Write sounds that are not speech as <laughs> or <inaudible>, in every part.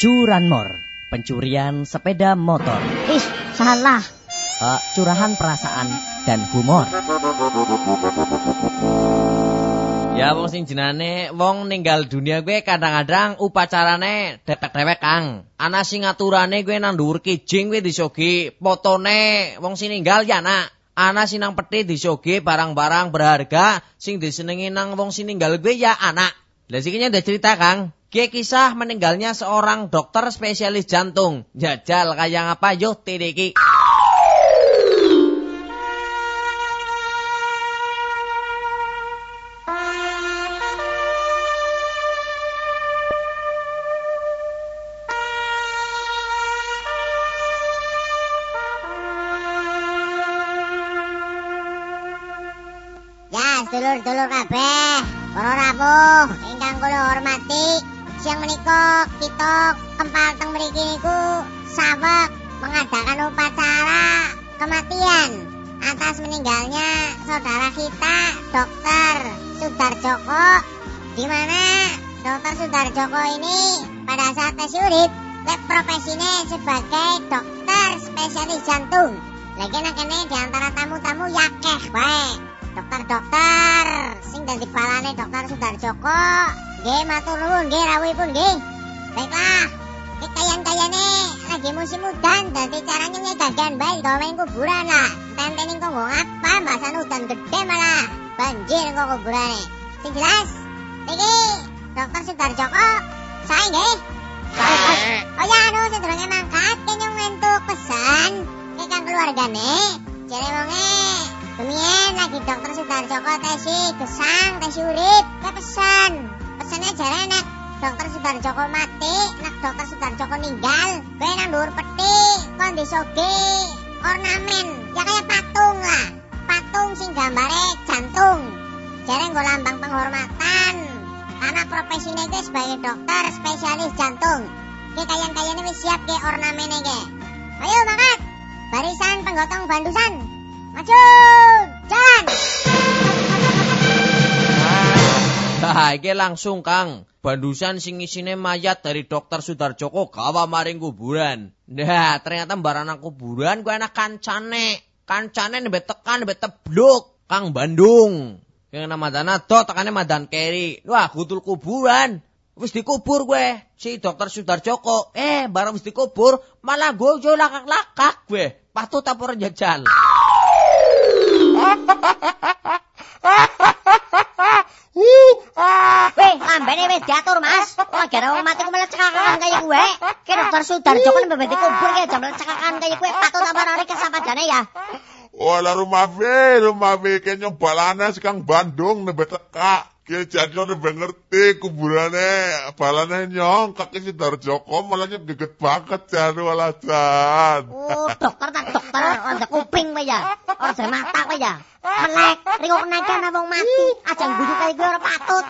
Curanmor, pencurian sepeda motor. Ih, salah. Uh, curahan perasaan dan humor. Ya wong sing jenane wong ninggal dunia gue kadang-kadang upacarane dewek-dewek Kang. Ana sing aturane gue nang dhuwur kijing gue disogi fotone wong sing ninggal ya nak. Ana sing nang peti disogi barang-barang berharga sing disenengi nang wong sing ninggal gue ya anak. Lah sikine udah cerita Kang. Kisah meninggalnya seorang dokter spesialis jantung. Jajal kayak apa yo tidiki. Ya, sedulur-sedulur kabeh, para rawuh ingkang kula hormati, siang menika kita kempal teng mriki niku saweg mengadakan upacara kematian atas meninggalnya saudara kita Dokter Sudarjoko. Di mana Dokter Sudarjoko ini pada saat tes urip lek profesinya sebagai dokter spesialis jantung. Lagi nak kene di antara tamu-tamu yakeh baik dokter-dokter sing dadi balane dokter Sudarjoko nggih matur nuwun. Nggih rawuhipun nggih. Baiklah kekayan-kayane lagi musim udan dadi caranya nyegagan bae gawe kuburan lah. Tentening kok ngapa mbasan udan gede malah? Banjir kok kuburane. Sing jelas iki dokter Sudarjoko saya nggih. Oh ya anu sedurunge mangkat kenyong entuk pesan. Ke kang keluargane. Jare wonge Kemien lagi dokter Sudarjoko tesi gesang tesi urip ke pesan pesannya jare nek dokter Sudarjoko mati nek dokter Sudarjoko ninggal kowe nang dhuwur peti kon disoge ornamen ya kayak patung lah. Patung sing gambare jantung. Jare nggo lambang penghormatan. Karena profesinya gue sebagai dokter spesialis jantung. Oke kalian-kalian wis siap ke ornamennya ke ayo mangkat. Barisan penggotong bandusan. Maju! Jalan Nah, iki langsung Kang. Bandusan sing isine mayat dari dokter Sudarjoko gawa maring kuburan. Nah, ternyata barang kuburan gue enak kancane. Kancane nembe tekan nembe tebluk. Kang Bandung. Yang nama do tekane madan keri. Wah, gutul kuburan. Wis dikubur gue. Si dokter Sudarjoko. Eh, barang wis dikubur, malah gue jo lakak-lakak gue. Patut apa jajal. <laughs> wis diatur, Mas. Ora gara wong mati ku malah cekakan kaya kowe. Ki dokter Sudarjo kan mbebeti kubur ki jam cekakan kaya kowe patut apa ora kesapadane ya. Wala rumah be, rumah be kayaknya balana sekang Bandung nebe teka. Kaya jadi nebe ngerti kuburane balane nyong kaki si Darjoko malahnya geget banget jan wala jan. Oh, dokter tak dokter ora kuping kowe ya. Ora mata kowe ya. Melek, ringok naga wong mati. Aja guyu kaya kowe ora patut.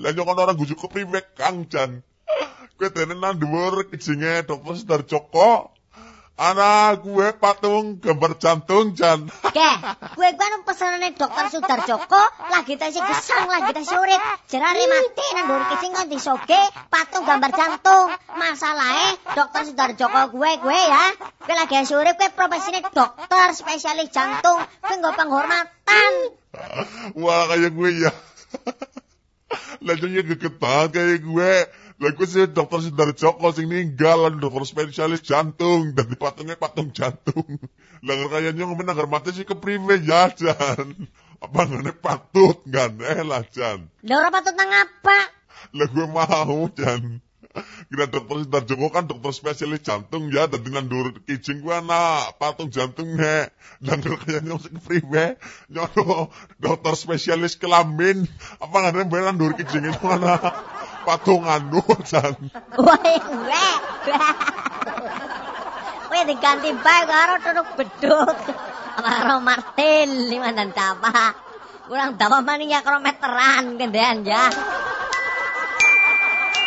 Lah nyong kan orang gujuk kepriwe kang jan. Kue tenen nang dhuwur kijinge dokter Darjoko. Anak gue patung gambar jantung jan. Ke, gue gue anu pesenane dokter Sudarjoko lagi tesi gesang lagi tesi urip. Jerare mati nang dhuwur kicing kon disoge patung gambar jantung. Masalahe dokter Sudarjoko gue gue ya. Gue lagi tesi urip gue profesine dokter spesialis jantung. Gue nggo penghormatan. Wah kayak gue ya. Lah nyong geget banget kayak gue. Lah gue sih dokter Sudarjoko sing ninggal lan dokter spesialis jantung dan patungnya patung jantung. <laughs> Lah kayaknya ngomong agar mati sih kepriwe ya jan. Apa ngene patut kan eh lah jan. Lah ora patut nang apa? Lah gue mau jan. Kira dokter Sudarjoko kan dokter spesialis jantung ya dan nandur kijing gue anak patung jantungnya. Dan kayaknya ngomong kepriwe. Nyono dokter spesialis kelamin. Apa ngene bener nandur kijing itu anak patung anu jan. Wae gue. Kowe diganti bae karo turuk beduk. Karo Martin lima dan tapa. Kurang dawa maning ya karo meteran gendean ya.